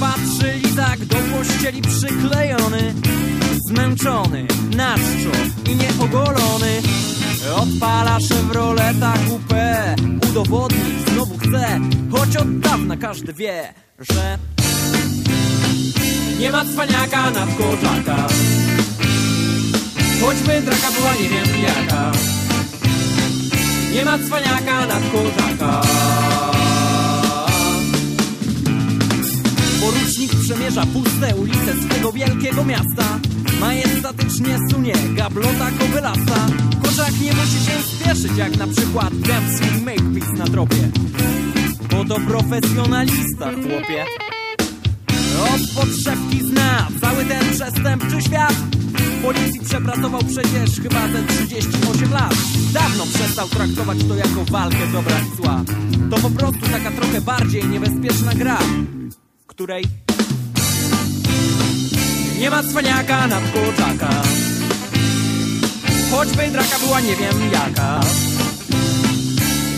patrzy i tak do pościeli przyklejony Zmęczony, na czczo i nieogolony. Odpala Chevroleta coupé Udowodnić znowu chce Choć od dawna każdy wie, że Nie ma cwaniaka nad korzaka. Choćby draka była nie wiem jaka. Nie ma cwaniaka nad korzaka przemierza puste ulice swego wielkiego miasta. Majestatycznie sunie gablota kowylasta Korzak nie musi się spieszyć jak na przykład Dempsey Makepeace na tropie Bo to profesjonalista, chłopie. Od podszewki zna cały ten przestępczy świat. Policji przepracował przecież chyba ze 38 lat. Dawno przestał traktować to jako walkę dobra i zła. To po prostu taka trochę bardziej niebezpieczna gra której nie ma cwaniaka nad kurczaka. Choćby draka była nie wiem jaka.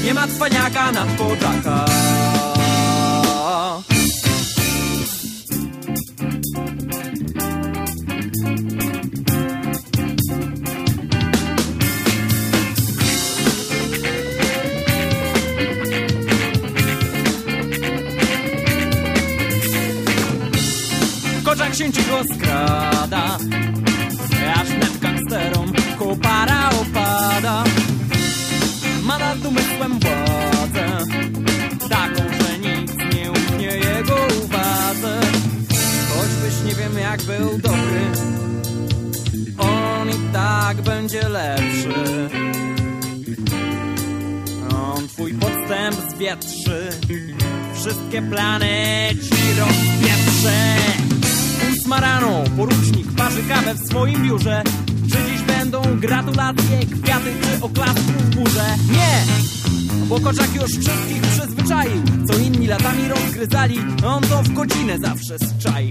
Nie ma cwaniaka nad kurczaka. Koczak się cicho skrada. Aż nad gangsterom kopara opada Ma nad umysłem władzę Taką, że nic nie umknie jego uwadze. Choćbyś nie wiem jak był dobry On i tak będzie lepszy. On twój podstęp zwietrzy Wszystkie plany ci rano, kawę w swoim biurze. Czy dziś będą gratulacje, kwiaty czy oklaski w górze? Nie! Bo koczak już wszystkich przyzwyczaił. Co inni latami rozgryzali On to w godzinę zawsze strzaił.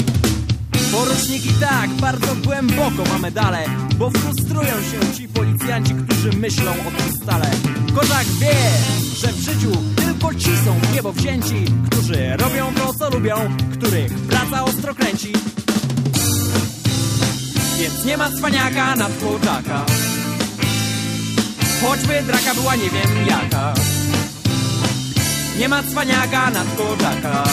Porucznik i tak bardzo głęboko ma medale Bo frustrują się ci policjanci, którzy myślą o tym stale. Kozak wie, że w życiu tylko ci są w niebo wzięci Którzy robią to co lubią, których praca ostro kręci Więc nie ma cwaniaka nad kurczaka Choćby draka była nie wiem jaka. Nie ma cwaniaka nad kurczaka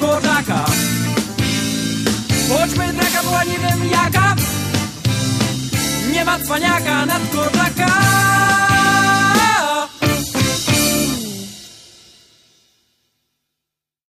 korzaka Choćby draka była nie wiem jaka Nie ma cwaniaka nad korzaka